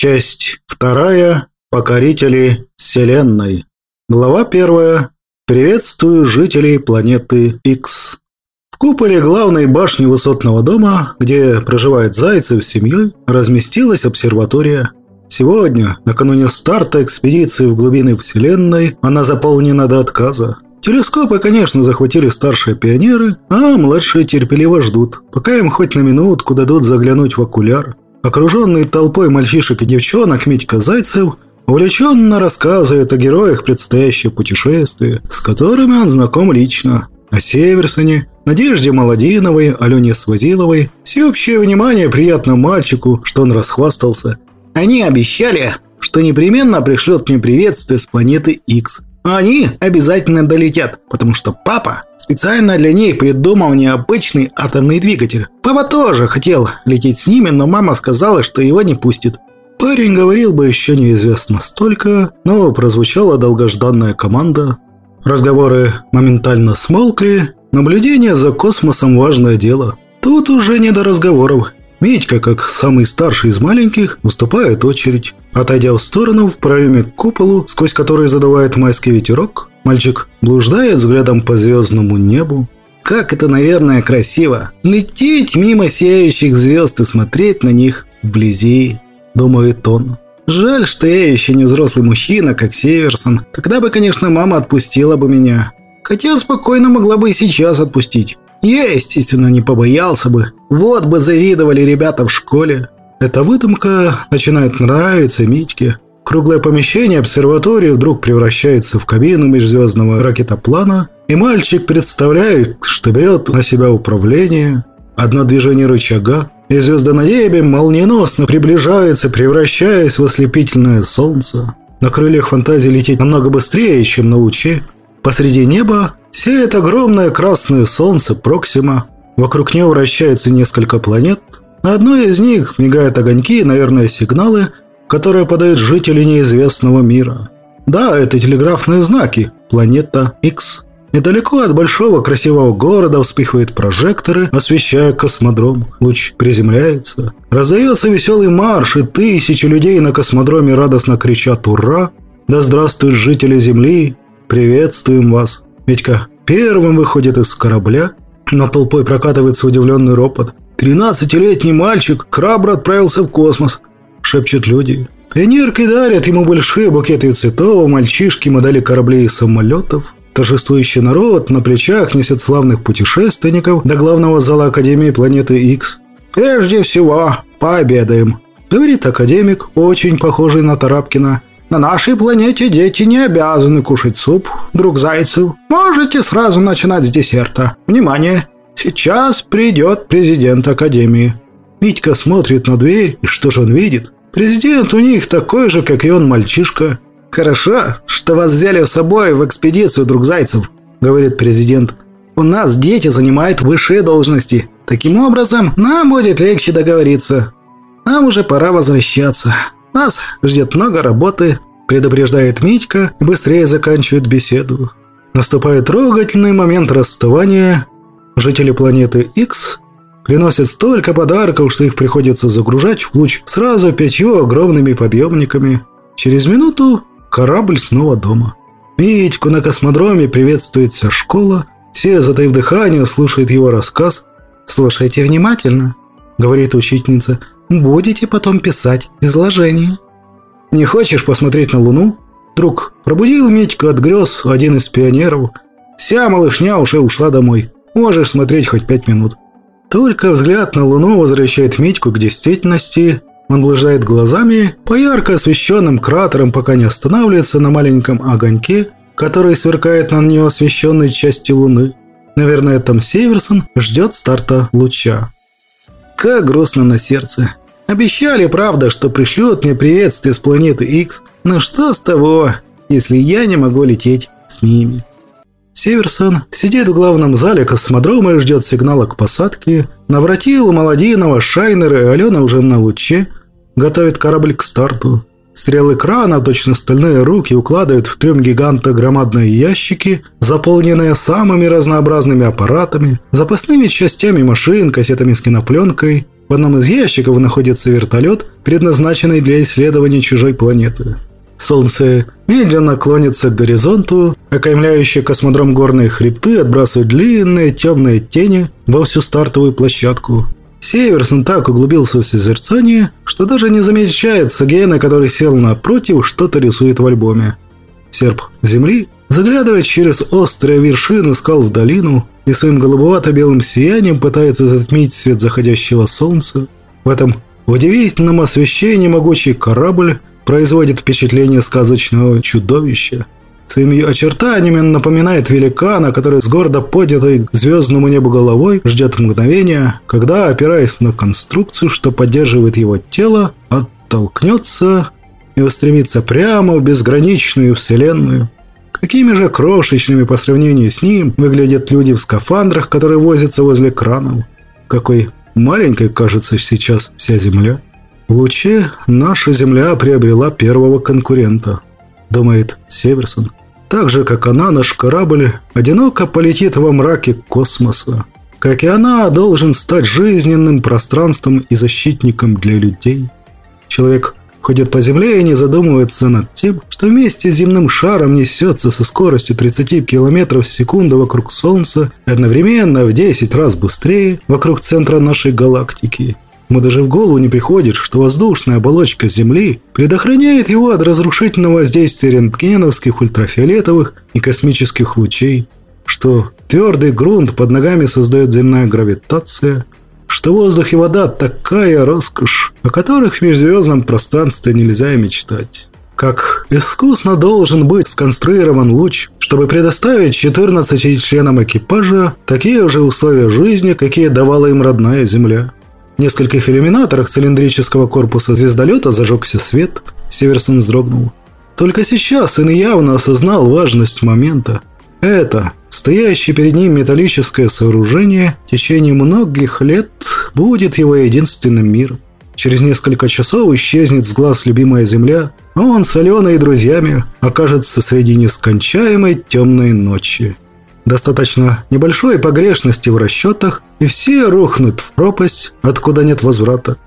Часть вторая. Покорители Вселенной. Глава первая. Приветствую жителей планеты X. В куполе главной башни высотного дома, где проживает Зайцев с семьей, разместилась обсерватория. Сегодня, накануне старта экспедиции в глубины Вселенной, она заполнена до отказа. Телескопы, конечно, захватили старшие пионеры, а младшие терпеливо ждут, пока им хоть на минутку дадут заглянуть в окуляр. Окруженный толпой мальчишек и девчонок Митька Зайцев увлеченно рассказывает о героях предстоящего путешествия, с которыми он знаком лично. О Северсоне, Надежде Молодиновой, Алене Свазиловой. Всеобщее внимание приятному мальчику, что он расхвастался. Они обещали, что непременно пришлют мне приветствие с планеты X. Они обязательно долетят, потому что папа специально для них придумал необычный атомный двигатель. Папа тоже хотел лететь с ними, но мама сказала, что его не пустит. Парень говорил бы еще неизвестно столько, но прозвучала долгожданная команда. Разговоры моментально смолкли. Наблюдение за космосом – важное дело. Тут уже не до разговоров. Митька, как самый старший из маленьких, уступает очередь. Отойдя в сторону, в проеме к куполу, сквозь который задувает майский ветерок, мальчик блуждает взглядом по звездному небу. Как это, наверное, красиво! Лететь мимо сияющих звезд и смотреть на них вблизи, думает он. Жаль, что я еще не взрослый мужчина, как Северсон. Тогда бы, конечно, мама отпустила бы меня. Хотя спокойно могла бы и сейчас отпустить. Я, естественно, не побоялся бы. Вот бы завидовали ребята в школе. Эта выдумка начинает нравиться Митьке. Круглое помещение обсерватории вдруг превращается в кабину межзвездного ракетоплана, и мальчик представляет, что берет на себя управление. Одно движение рычага, и звезда на небе молниеносно приближается, превращаясь в ослепительное солнце. На крыльях фантазии лететь намного быстрее, чем на луче. Посреди неба Сеет огромное красное солнце Проксима. Вокруг него вращается несколько планет. На одной из них мигают огоньки, наверное, сигналы, которые подают жители неизвестного мира. Да, это телеграфные знаки. Планета X. Недалеко от большого красивого города вспыхивают прожекторы, освещая космодром. Луч приземляется. Раздается веселый марш, и тысячи людей на космодроме радостно кричат «Ура!» «Да здравствуют жители Земли! Приветствуем вас!» Митька первым выходит из корабля, над толпой прокатывается удивленный ропот. «Тринадцатилетний мальчик храбро отправился в космос», – шепчут люди. Пионерки дарят ему большие букеты цветов, мальчишки, модели кораблей и самолетов. Торжествующий народ на плечах несет славных путешественников до главного зала Академии планеты X. «Прежде всего, пообедаем», – говорит академик, очень похожий на Тарапкина. На нашей планете дети не обязаны кушать суп, друг Зайцев. Можете сразу начинать с десерта. Внимание! Сейчас придет президент Академии. Митька смотрит на дверь, и что же он видит? Президент у них такой же, как и он, мальчишка. «Хорошо, что вас взяли с собой в экспедицию, друг Зайцев», — говорит президент. «У нас дети занимают высшие должности. Таким образом, нам будет легче договориться. Нам уже пора возвращаться». Нас ждет много работы, предупреждает Митька быстрее заканчивает беседу. Наступает трогательный момент расставания. Жители планеты X приносят столько подарков, что их приходится загружать в луч сразу пятью огромными подъемниками. Через минуту корабль снова дома. Митьку на космодроме приветствует вся школа. Все, затаив дыхание, слушают его рассказ. «Слушайте внимательно», — говорит учительница. Будете потом писать изложение. Не хочешь посмотреть на Луну? Друг, пробудил Митьку от грез один из пионеров. Вся малышня уже ушла домой. Можешь смотреть хоть пять минут. Только взгляд на Луну возвращает Митьку к действительности. Он блуждает глазами по ярко освещенным кратерам, пока не останавливается на маленьком огоньке, который сверкает на неосвещенной части Луны. Наверное, там Северсон ждет старта луча. Как грустно на сердце. Обещали, правда, что пришлют мне приветствие с планеты X. Но что с того, если я не могу лететь с ними? Северсон сидит в главном зале космодрома и ждет сигнала к посадке. Навратил Молодинова, Шайнер и Алена уже на луче. Готовит корабль к старту. Стрелы крана, точно стальные руки, укладывают в трюм гиганта громадные ящики, заполненные самыми разнообразными аппаратами, запасными частями машин, кассетами с кинопленкой. В одном из ящиков находится вертолет, предназначенный для исследования чужой планеты. Солнце медленно клонится к горизонту, окаймляющие космодром горные хребты отбрасывают длинные темные тени во всю стартовую площадку. Северсон так углубился в созерцание, что даже не замечает Сагена, который сел напротив, что-то рисует в альбоме. Серп земли заглядывает через острые вершины скал в долину и своим голубовато-белым сиянием пытается затмить свет заходящего солнца. В этом удивительном освещении могучий корабль производит впечатление сказочного чудовища. Своими очертаниями он напоминает великана, который с гордо поднятой к звездному небу головой ждет мгновения, когда, опираясь на конструкцию, что поддерживает его тело, оттолкнется и устремится прямо в безграничную вселенную. Какими же крошечными по сравнению с ним выглядят люди в скафандрах, которые возятся возле кранов. Какой маленькой кажется сейчас вся Земля. В луче наша Земля приобрела первого конкурента, думает Северсон. Так же, как она, наш корабль одиноко полетит во мраке космоса. Как и она, должен стать жизненным пространством и защитником для людей. Человек ходит по Земле и не задумывается над тем, что вместе с земным шаром несется со скоростью 30 км в секунду вокруг Солнца одновременно в 10 раз быстрее вокруг центра нашей галактики – Ему даже в голову не приходит, что воздушная оболочка Земли предохраняет его от разрушительного воздействия рентгеновских, ультрафиолетовых и космических лучей, что твердый грунт под ногами создает земная гравитация, что воздух и вода такая роскошь, о которых в межзвездном пространстве нельзя мечтать. Как искусно должен быть сконструирован луч, чтобы предоставить 14 членам экипажа такие же условия жизни, какие давала им родная Земля. В нескольких иллюминаторах цилиндрического корпуса звездолета зажегся свет. Северсон вздрогнул. Только сейчас он явно осознал важность момента. Это, стоящее перед ним металлическое сооружение, в течение многих лет будет его единственным миром. Через несколько часов исчезнет с глаз любимая земля, а он с Аленой и друзьями окажется среди нескончаемой темной ночи. Достаточно небольшой погрешности в расчетах, и все рухнут в пропасть, откуда нет возврата.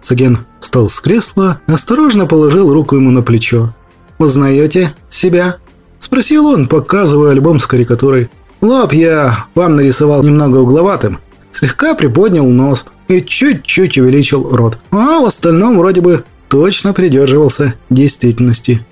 Цаген встал с кресла и осторожно положил руку ему на плечо. «Узнаете себя?» – спросил он, показывая альбом с карикатурой. «Лоб я вам нарисовал немного угловатым, слегка приподнял нос и чуть-чуть увеличил рот, а в остальном вроде бы точно придерживался действительности».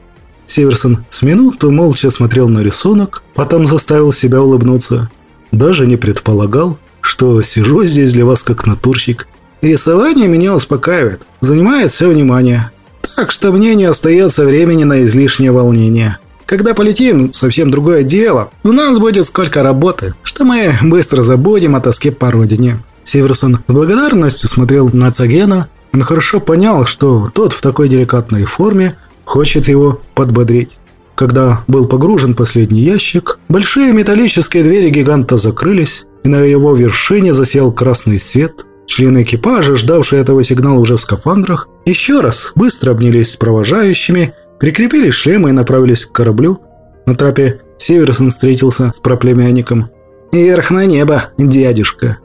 Северсон с минуту молча смотрел на рисунок, потом заставил себя улыбнуться. Даже не предполагал, что сижу здесь для вас как натурщик. Рисование меня успокаивает, занимает все внимание. Так что мне не остается времени на излишнее волнение. Когда полетим, совсем другое дело. У нас будет сколько работы, что мы быстро забудем о тоске по родине. Северсон с благодарностью смотрел на Цагена. Он хорошо понял, что тот в такой деликатной форме хочет его подбодрить. Когда был погружен последний ящик, большие металлические двери гиганта закрылись, и на его вершине засел красный свет. Члены экипажа, ждавшие этого сигнала уже в скафандрах, еще раз быстро обнялись с провожающими, прикрепили шлемы и направились к кораблю. На трапе Северсон встретился с проплемянником. «Вверх на небо, дядюшка!»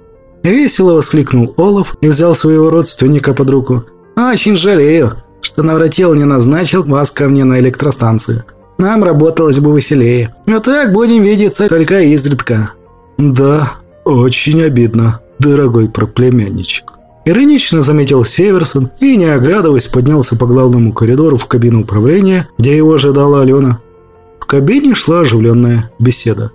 Весело воскликнул Олаф и взял своего родственника под руку. «Очень жалею, что Навратил не назначил вас ко мне на электростанцию. Нам работалось бы веселее. А так будем видеться только изредка». «Да, очень обидно, дорогой проплемянничек». Иронично заметил Северсон и, не оглядываясь, поднялся по главному коридору в кабину управления, где его ожидала Алена. В кабине шла оживленная беседа.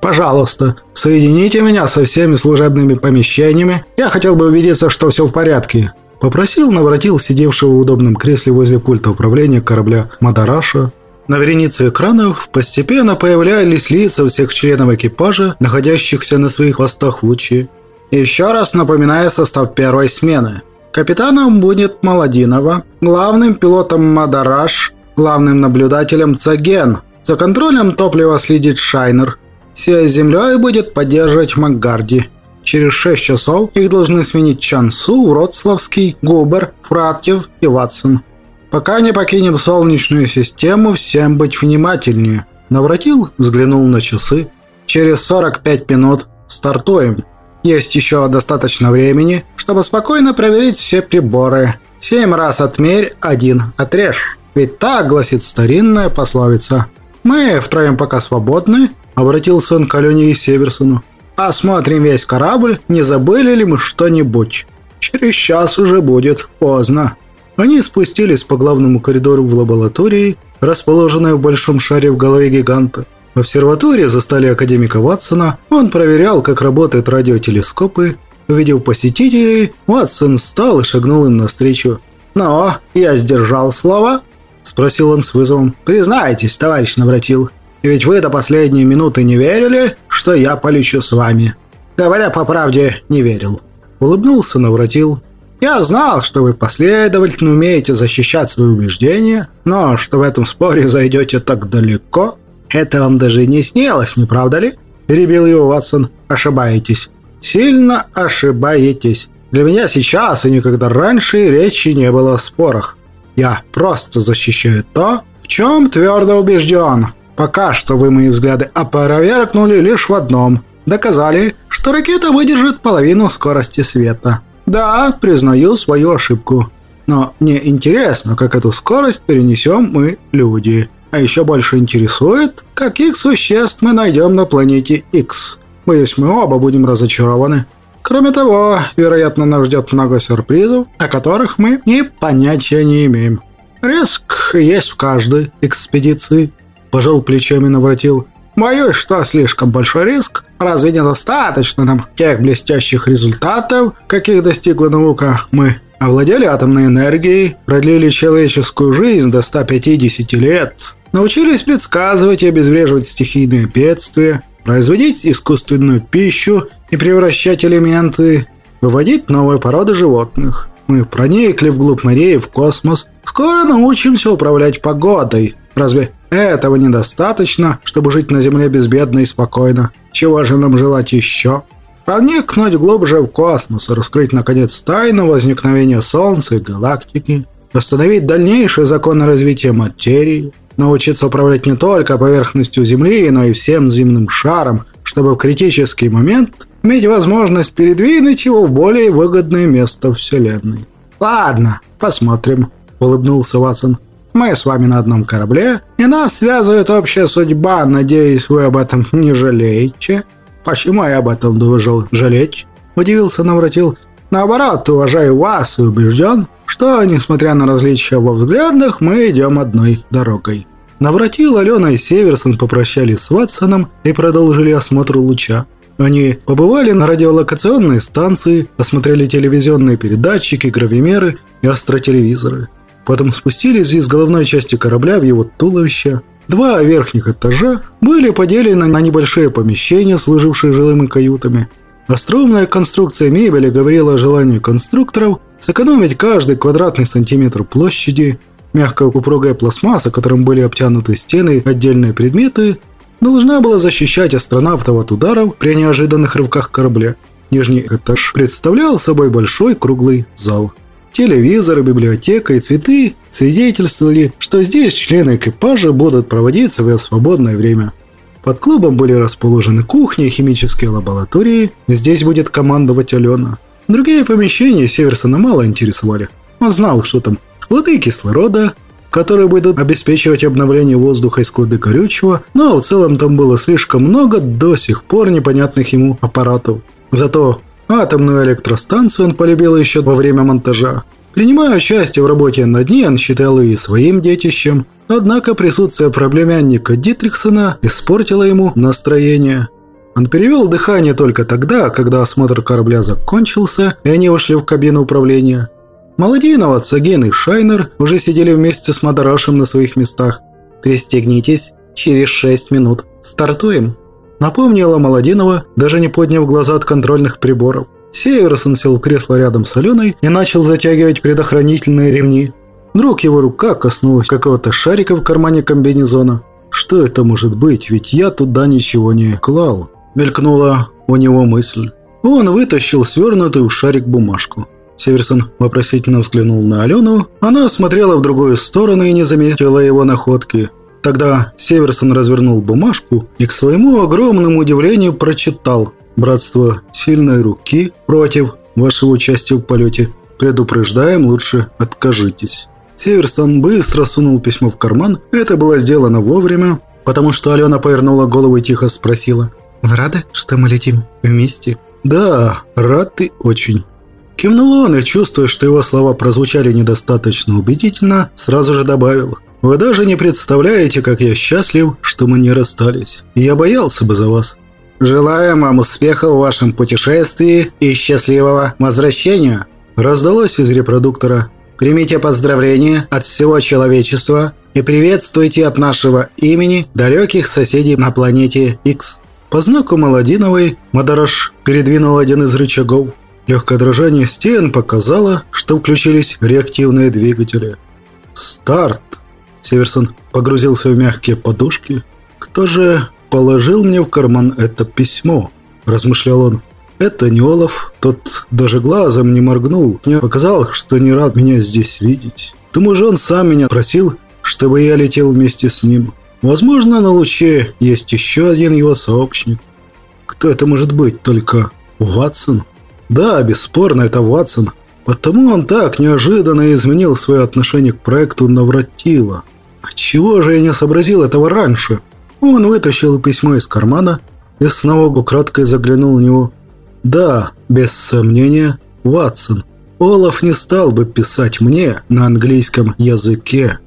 «Пожалуйста, соедините меня со всеми служебными помещениями. Я хотел бы убедиться, что все в порядке. Попросил, наворотил сидевшего в удобном кресле возле пульта управления корабля Мадараша. На веренице экранов постепенно появлялись лица всех членов экипажа, находящихся на своих хвостах в луче. Еще раз напоминаю состав первой смены. Капитаном будет Маладинова, главным пилотом Мадараш, главным наблюдателем Цаген. За контролем топлива следит Шайнер. С землей будет поддерживать Макгарди. Через 6 часов их должны сменить Чансу, Вроцлавский, Губер, Фратьев и Ватсон. Пока не покинем Солнечную систему, всем быть внимательнее. Навратил, взглянул на часы. Через 45 минут стартуем. Есть еще достаточно времени, чтобы спокойно проверить все приборы. Семь раз отмерь, один отрежь. Ведь так гласит старинная пословица. Мы втроем пока свободны, обратился он к Алене и Северсону. Осмотрим весь корабль, не забыли ли мы что-нибудь. Через час уже будет поздно. Они спустились по главному коридору в лаборатории, расположенной в большом шаре в голове гиганта. В обсерватории застали академика Ватсона. Он проверял, как работают радиотелескопы. Увидев посетителей, Ватсон встал и шагнул им навстречу. «Но я сдержал слова?» – спросил он с вызовом. «Признайтесь, товарищ Навратил, ведь вы до последней минуты не верили, что я полечу с вами». «Говоря по правде, не верил». Улыбнулся Навратил. «Я знал, что вы последовательно умеете защищать свои убеждения, но что в этом споре зайдете так далеко, это вам даже не снилось, не правда ли?» Перебил его Ватсон. «Ошибаетесь. Сильно ошибаетесь. Для меня сейчас и никогда раньше речи не было о спорах. Я просто защищаю то, в чем твердо убежден. Пока что вы мои взгляды опровергнули лишь в одном. Доказали, что ракета выдержит половину скорости света. Да, признаю свою ошибку. Но мне интересно, как эту скорость перенесем мы, люди. А еще больше интересует, каких существ мы найдем на планете X. Боюсь, мы оба будем разочарованы. Кроме того, вероятно, нас ждет много сюрпризов, о которых мы и понятия не имеем. Риск есть в каждой экспедиции. Пожал плечами навратил. Боюсь, что слишком большой риск. Разве недостаточно нам тех блестящих результатов, каких достигла наука? Мы овладели атомной энергией, продлили человеческую жизнь до 150 лет, научились предсказывать и обезвреживать стихийные бедствия, производить искусственную пищу и превращать элементы, выводить новые породы животных. Мы проникли вглубь морей, в космос. Скоро научимся управлять погодой. Разве этого недостаточно, чтобы жить на Земле безбедно и спокойно? Чего же нам желать еще? Проникнуть глубже в космос, раскрыть, наконец, тайну возникновения Солнца и галактики, остановить дальнейшие законы развития материи – научиться управлять не только поверхностью Земли, но и всем земным шаром, чтобы в критический момент иметь возможность передвинуть его в более выгодное место Вселенной. «Ладно, посмотрим», — улыбнулся Ватсон. «Мы с вами на одном корабле, и нас связывает общая судьба. Надеюсь, вы об этом не жалеете». «Почему я об этом должен жалеть?» – удивился Навратил. «Наоборот, уважаю вас и убежден, что, несмотря на различия во взглядах, мы идем одной дорогой. Навратил Алена и Северсон попрощались с Ватсоном и продолжили осмотр луча. Они побывали на радиолокационной станции, осмотрели телевизионные передатчики, гравимеры и астротелевизоры. Потом спустились из головной части корабля в его туловище. Два верхних этажа были поделены на небольшие помещения, служившие жилыми каютами – Остроумная конструкция мебели говорила о желании конструкторов сэкономить каждый квадратный сантиметр площади. Мягкая упругая пластмасса, которым были обтянуты стены и отдельные предметы, должна была защищать астронавтов от ударов при неожиданных рывках корабля. Нижний этаж представлял собой большой круглый зал. Телевизоры, библиотека и цветы свидетельствовали, что здесь члены экипажа будут проводить свое свободное время – под клубом были расположены кухни и химические лаборатории. Здесь будет командовать Алена. Другие помещения Северсона мало интересовали. Он знал, что там склады кислорода, которые будут обеспечивать обновление воздуха и склады горючего, но в целом там было слишком много до сих пор непонятных ему аппаратов. Зато атомную электростанцию он полюбил еще во время монтажа. Принимая участие в работе над ней, он считал ее своим детищем, Однако присутствие проблемянника Дитриксона испортило ему настроение. Он перевел дыхание только тогда, когда осмотр корабля закончился, и они вошли в кабину управления. Маладинова, Цагин и Шайнер уже сидели вместе с Мадарашем на своих местах. «Пристегнитесь, через шесть минут. Стартуем!» Напомнила Маладинова, даже не подняв глаза от контрольных приборов. Северсон сел в кресло рядом с Аленой и начал затягивать предохранительные ремни. Вдруг его рука коснулась какого-то шарика в кармане комбинезона. Что это может быть, ведь я туда ничего не клал. Мелькнула у него мысль. Он вытащил свернутую в шарик бумажку. Северсон вопросительно взглянул на Алену. Она смотрела в другую сторону и не заметила его находки. Тогда Северсон развернул бумажку и к своему огромному удивлению прочитал Братство сильной руки против вашего участия в полете. Предупреждаем, лучше откажитесь». Северстон быстро сунул письмо в карман. Это было сделано вовремя, потому что Алена повернула голову и тихо спросила. «Вы рады, что мы летим вместе?» «Да, рад ты очень». Кивнул он и, чувствуя, что его слова прозвучали недостаточно убедительно, сразу же добавил. «Вы даже не представляете, как я счастлив, что мы не расстались. Я боялся бы за вас». «Желаем вам успеха в вашем путешествии и счастливого возвращения», раздалось из репродуктора. «Примите поздравления от всего человечества и приветствуйте от нашего имени далеких соседей на планете X». По знаку Маладиновой Мадараш передвинул один из рычагов. Легкое дрожание стен показало, что включились реактивные двигатели. «Старт!» Северсон погрузился в мягкие подушки. «Кто же положил мне в карман это письмо?» – размышлял он. «Это не Олаф. Тот даже глазом не моргнул. Мне показалось, что не рад меня здесь видеть. Тому же он сам меня просил, чтобы я летел вместе с ним. Возможно, на луче есть еще один его сообщник. Кто это может быть? Только Ватсон? Да, бесспорно, это Ватсон. Потому он так неожиданно изменил свое отношение к проекту Навратила. Чего же я не сообразил этого раньше? Он вытащил письмо из кармана и снова украдкой заглянул в него. Да, без сомнения, Ватсон. Олаф не стал бы писать мне на английском языке.